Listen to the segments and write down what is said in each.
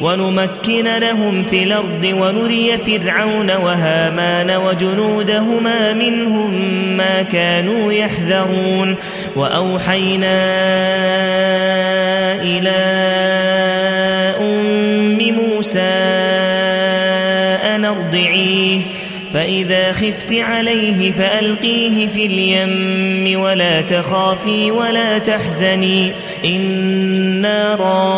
ونمكن لهم في الأرض ونري فرعون وهامان وجنودهما منهم ما كانوا يحذرون. وأوحينا إلى أم موسى أن أرضعيه فإذا خفت عليه فألقيه في اليم ولا تخافي ولا تحزني إنا رادوه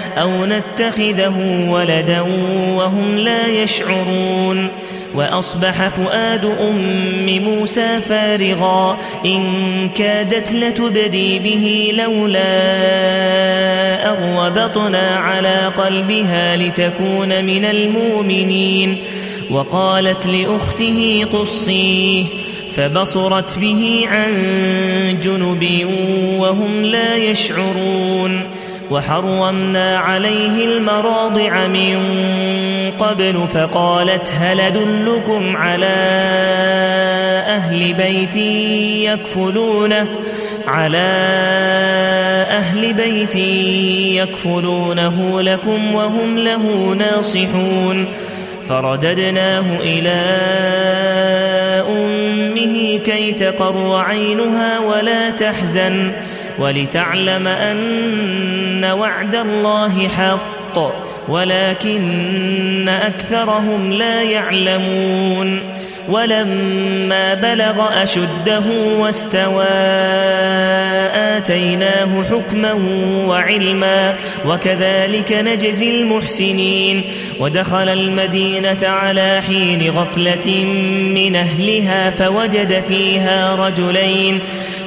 أو نتخذه ولدا وهم لا يشعرون وأصبح فؤاد أم موسى فارغا إن كادت لتبدي به لولا أغوبطنا على قلبها لتكون من المؤمنين وقالت لأخته قصيه فبصرت به عن جنب وهم لا يشعرون وحرمنا عليه المراضع من قبل فقالت هل أدلكم على أهل بيت يكفلونه؟ على أهل بيت يكفلونه لكم وهم له ناصحون. فرددناه إلى أمه كي تقر عينها ولا تحزن. ولتعلم أن وعد الله حق ولكن أكثرهم لا يعلمون. ولما بلغ أشده واستوى آتيناه حكما وعلما وكذلك نجزي المحسنين. ودخل المدينة على حين غفلة من أهلها فوجد فيها رجلين.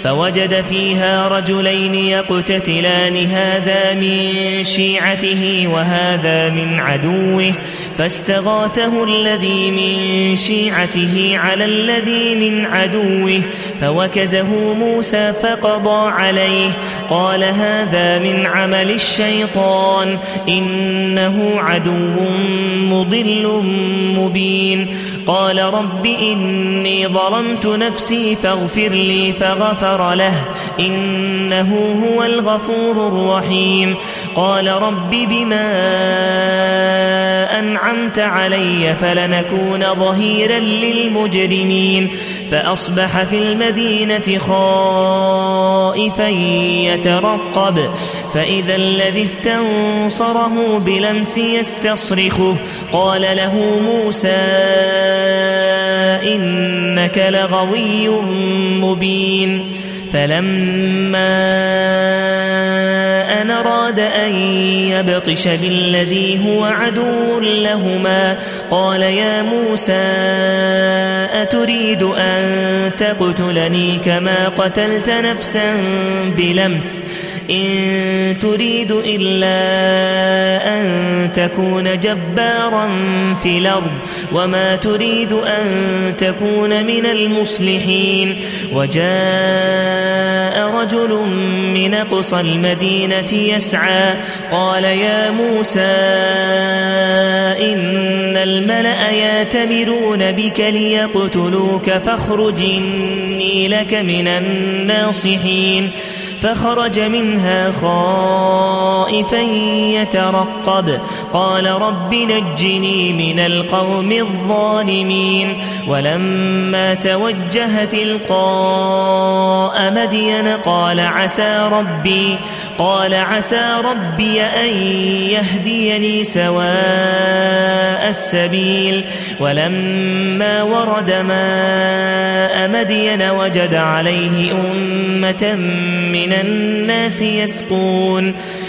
فوجد فيها رجلين يقتتلان هذا من شيعته وهذا من عدوه فاستغاثه الذي من شيعته على الذي من عدوه فوكزه موسى فقضى عليه قال هذا من عمل الشيطان إنه عدو مضل مبين قال رب إني ظلمت نفسي فاغفر لي فغفر له إنه هو الغفور الرحيم. قال رب بما أنعمت علي فلنكون ظهيرا للمجرمين. فأصبح في المدينة خائفا يترقب فإذا الذي استنصره بلمس يستصرخه. قال له موسى إنك لغوي مبين. فلما أن رأى أراد أن يبطش بالذي هو عدو لهما. قال يا موسى أتريد أن تقتلني كما قتلت نفسا بلمس؟ إن تريد إلا أن تكون جبارا في الأرض وما تريد أن تكون من المصلحين. وجاء رجل من قصى المدينة يسعى قال يا موسى إن الملأ ياتمرون بك ليقتلوك فاخرج إني لك من الناصحين. فخرج منها خائفا يترقب قال رب نجني من القوم الظالمين. ولما توجه تلقاء مدين قال عسى ربي قال عسى ربي أن يهديني سواء السبيل. ولما ورد ماء مدين وجد عليه أمة من الناس يسقون.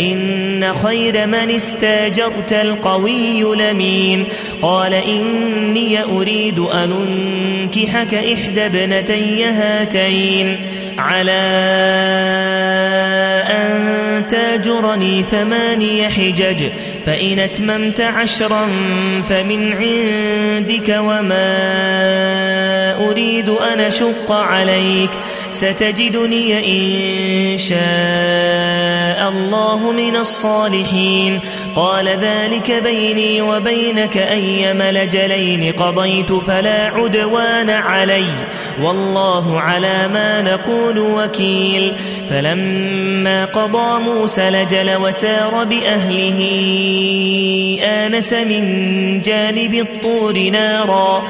إن خير من استاجرت القوي لمين. قال إني أريد أن أنكحك إحدى ابنتي هاتين. على أن تاجرني ثماني حجج فإن أتممت عشرا فمن عندك وما أريد أن شق عليك. ستجدني إن شاء الله من الصالحين. قال ذلك بيني وبينك أي ملجلين قضيت فلا عدوان علي. والله على ما نقول وكيل. فلما قضى موسى لجل وسار بأهله آنس من جانب الطور نارا.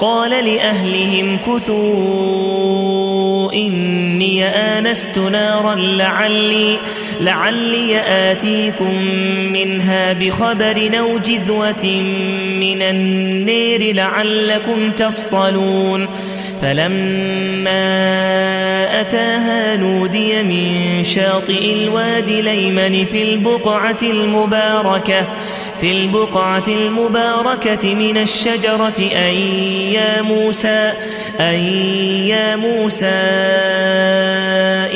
قال لأهلهم كثوا إني آنست نارا لعلي, لعلي آتيكم منها بخبر أو جذوة من النير لعلكم تصطلون. فلما أتاها نودي من شاطئ الوادي ليمن في البقعة المباركة في البقعة المباركة من الشجرة أي يا موسى أي يا موسى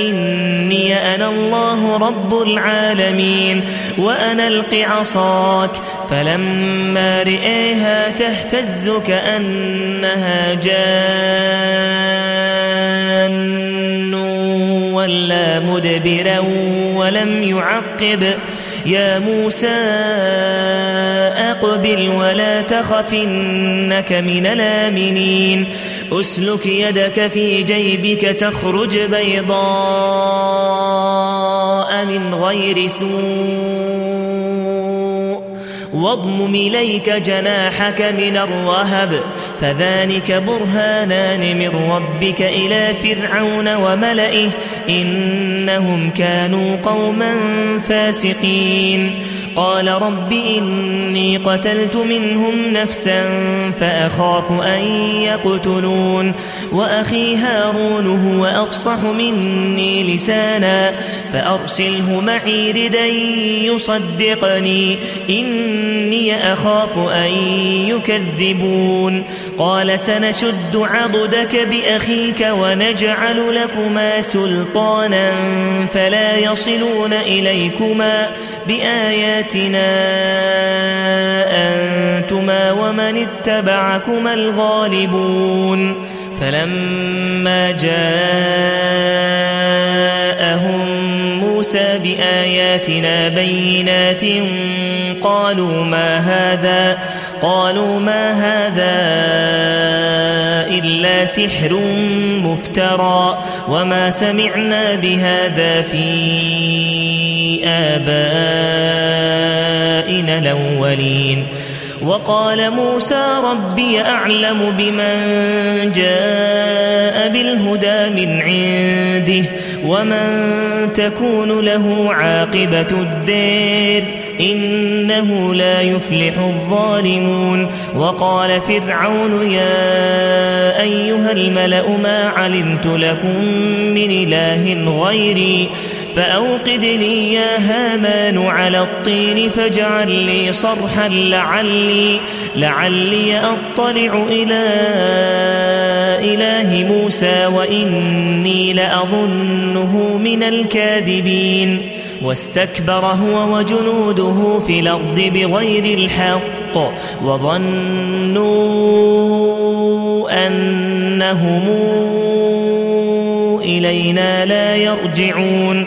إني أنا الله رب العالمين وأنا الق عصاك فلما رئيها تهتز كأنها جان ولا مدبرا ولم يعقب. يا موسى أقبل ولا تخف إنك من الآمنين. أسلك يدك في جيبك تخرج بيضاء من غير سوء. واضمم إليك جناحك من الرهب فذلك برهانان من ربك إلى فرعون وملئه إنهم كانوا قوما فاسقين. قال رب إني قتلت منهم نفسا فأخاف أن يقتلون وأخي هارون هو أفصح مني لسانا فأرسله معي ردا يصدقني إن إني أخاف أن يكذبون قال سنشد عضدك بأخيك ونجعل لكما سلطانا فلا يصلون إليكما بآياتنا أنتما ومن اتبعكما الغالبون فلما جاءهم موسى بآياتنا بينات قالوا ما هذا قالوا ما هذا إلا سحر مفترى وما سمعنا بهذا في آبائنا الأولين. وقال موسى ربي أعلم بمن جاء بالهدى من عنده ومن تكون له عاقبة الدير إنه لا يفلح الظالمون. وقال فرعون يا أيها الملأ ما علمت لكم من إله غيري فأوقد لي يا هامان على الطين فاجعل لي صرحا لعلي, لعلي أطلع إلى إله موسى وإني لأظنه من الكاذبين. واستكبر هو وجنوده في الأرض بغير الحق وظنوا أنهم إلينا لا يرجعون.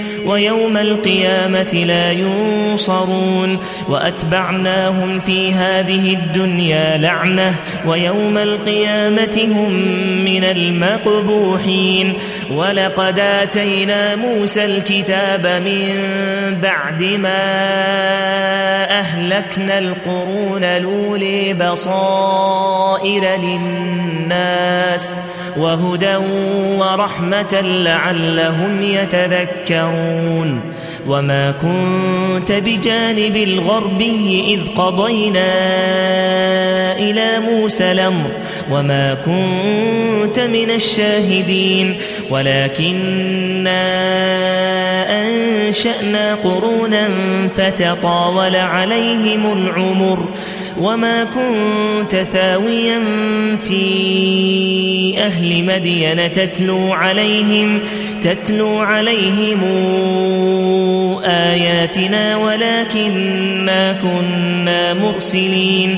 ويوم القيامة لا ينصرون وأتبعناهم في هذه الدنيا لعنة ويوم القيامة هم من المقبوحين ولقد آتينا موسى الكتاب من بعد ما أهلكنا القرون لولي بصائر للناس وهدى ورحمة لعلهم يتذكرون. وما كنت بجانب الغربي إذ قضينا إلى موسى الأمر. وما كنت من الشاهدين. ولكننا أنشأنا قرونا فتطاول عليهم العمر وما كنت ثاويا في أهل مدين تتلو عليهم تتلو عليهم آياتنا ولكننا كنا مرسلين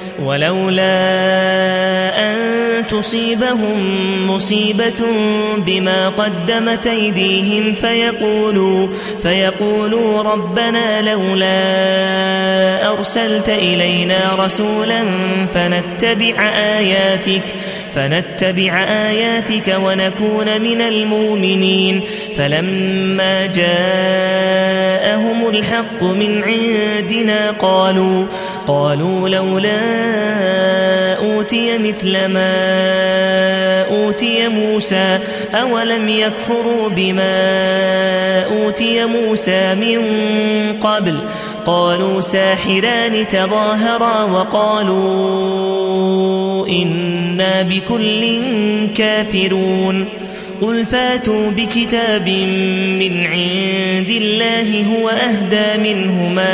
ولولا أن تصيبهم مصيبة بما قدمت أيديهم فيقولوا, فيقولوا ربنا لولا أرسلت إلينا رسولا فنتبع آياتك فنتبع آياتك ونكون من المؤمنين فلما جاءهم الحق من عندنا قالوا قالوا لولا أوتي مثل ما أوتي موسى أولم يكفروا بما أوتي موسى من قبل قالوا ساحران تظاهرا وقالوا إنا بكل كافرون قل فاتوا بكتاب من عند الله هو أهدى منهما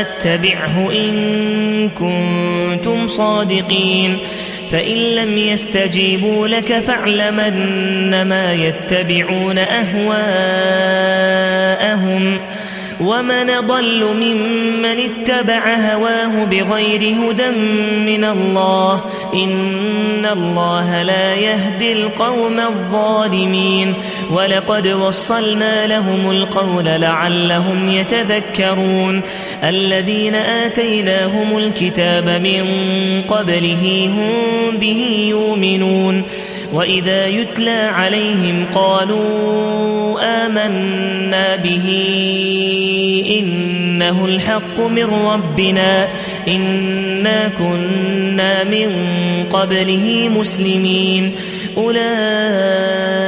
أتبعه إن كنتم صادقين. فإن لم يستجيبوا لك فاعلمن ما يتبعون أهواءهم. ومن ضل ممن اتبع هواه بغير هدى من الله إن الله لا يهدي القوم الظالمين ولقد وصلنا لهم القول لعلهم يتذكرون الذين آتيناهم الكتاب من قبله هم به يؤمنون وإذا يتلى عليهم قالوا آمنا به. إنه الحق من ربنا. إنا كنا من قبله مسلمين. أولئك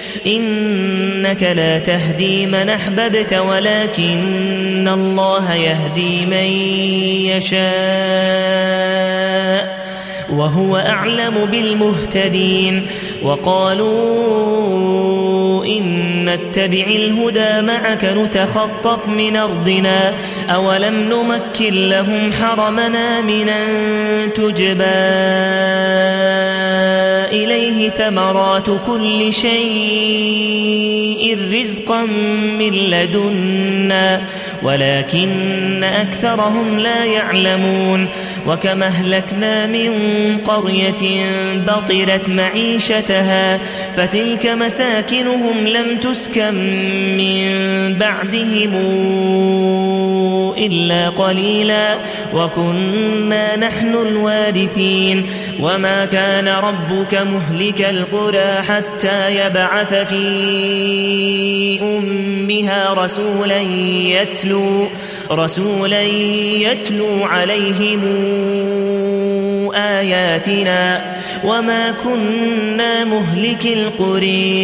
إنك لا تهدي من أحببت ولكن الله يهدي من يشاء وهو أعلم بالمهتدين وقالوا إن نتبع الهدى معك نتخطف من أرضنا أولم نمكن لهم حرمنا من أن تجبى إليه ثمرات كل شيء رزقا من لدنا ولكن أكثرهم لا يعلمون. وكما أهلكنا من قرية بطرت معيشتها فتلك مساكنهم لم تسكن من بعدهم. إلا قليلا. وكنا نحن الوارثين. وما كان ربك مهلك القرى حتى يبعث في أمها رسولا يتلو, رسولا يتلو عليهم آياتنا. وما كنا مهلك القرى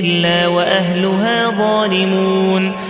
إلا وأهلها ظالمون.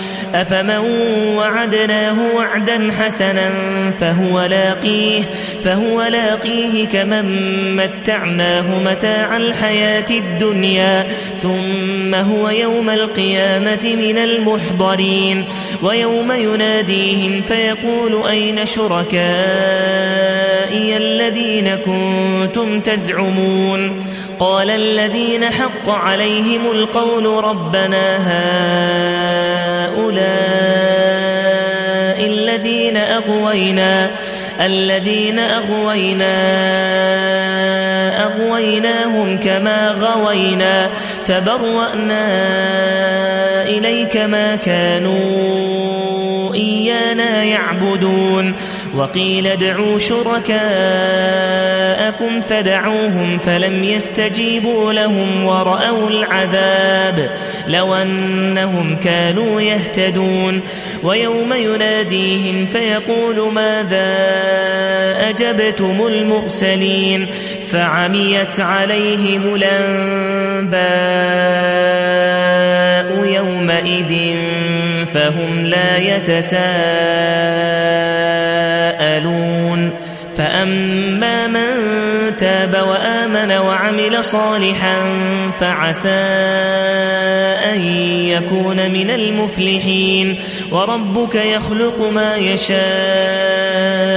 أفمن وعدناه وعدا حسنا فهو لاقيه فهو لاقيه كمن متعناه متاع الحياة الدنيا ثم هو يوم القيامة من المحضرين ويوم يناديهم فيقول أين شركائي الذين كنتم تزعمون؟ قال الذين حق عليهم القول ربنا هؤلاء الذين أغوينا الذين أغوينا أغويناهم كما غوينا تبرأنا إليك ما كانوا إيانا يعبدون. وقيل ادعوا شركاءكم فدعوهم فلم يستجيبوا لهم ورأوا العذاب لو أنهم كانوا يهتدون ويوم يناديهم فيقول ماذا أجبتم المرسلين فعميت عليهم الأنباء يومئذ فهم لا يتساءلون. فأما من تاب وآمن وعمل صالحا فعسى أن يكون من المفلحين. وربك يخلق ما يشاء.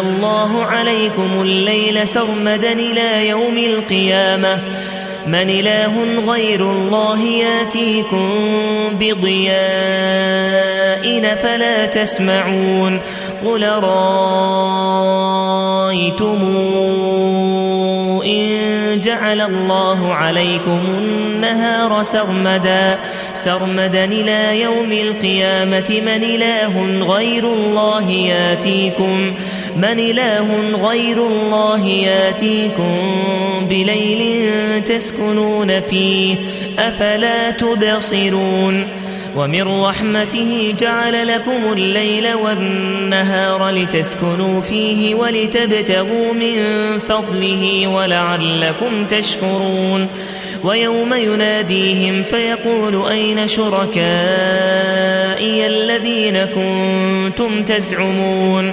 الله عليكم الليل سرمدا إلى يوم القيامة. من إله غير الله ياتيكم بضياء فلا تسمعون. قل رايتم إن جعل الله عليكم النهار سرمدا. سرمدا إلى يوم القيامة من إله غير الله ياتيكم من إله غير الله ياتيكم بليل تسكنون فيه أفلا تبصرون ومن رحمته جعل لكم الليل والنهار لتسكنوا فيه ولتبتغوا من فضله ولعلكم تشكرون ويوم يناديهم فيقول أين شركائي الذين كنتم تزعمون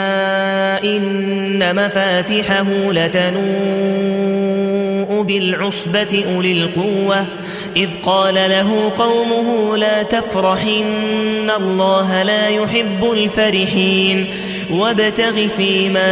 إن مفاتحه لتنوء بالعصبة أولي القوة إذ قال له قومه لا تفرح إن الله لا يحب الفرحين وابتغ فيما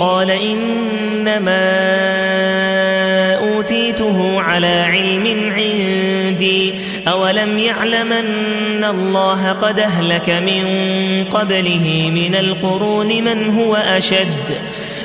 قال إنما أوتيته على علم عندي. أولم يعلم أن الله قد أهلك من قبله من القرون من هو أشد؟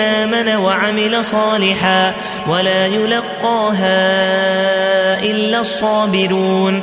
آمن وعمل صالحا ولا يلقاها إلا الصابرون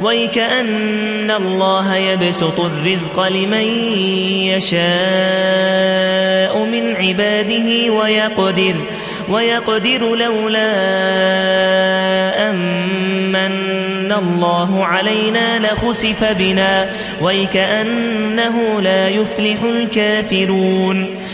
ويكأن الله يبسط الرزق لمن يشاء من عباده ويقدر ويقدر لولا أمن الله علينا لخسف بنا ويكأنه لا يفلح الكافرون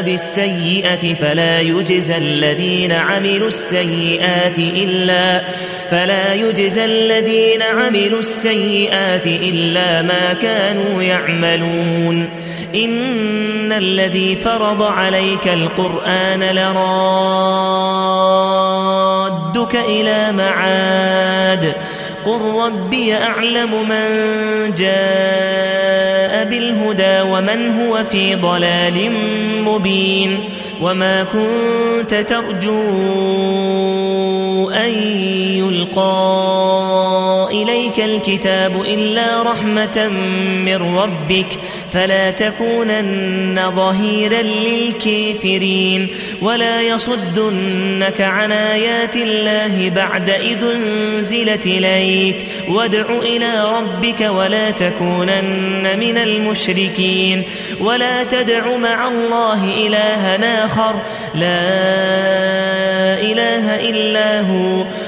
بالسيئة فلا يجزى الذين عملوا السيئات إلا فلا يجزى الذين عملوا السيئات إلا ما كانوا يعملون. إن الذي فرض عليك القرآن لرادك إلى معاد قل ربي أعلم من جاء بالهدى ومن هو في ضلال مبين وما كنت ترجو أن يلقى إليك الكتاب إلا رحمة من ربك فلا تكونن ظهيرا للكافرين ولا يصدنك عن آيات الله بعد إذ أنزلت إليك وادع إلى ربك ولا تكونن من المشركين ولا تدع مع الله إلها آخر لا إله إلا هو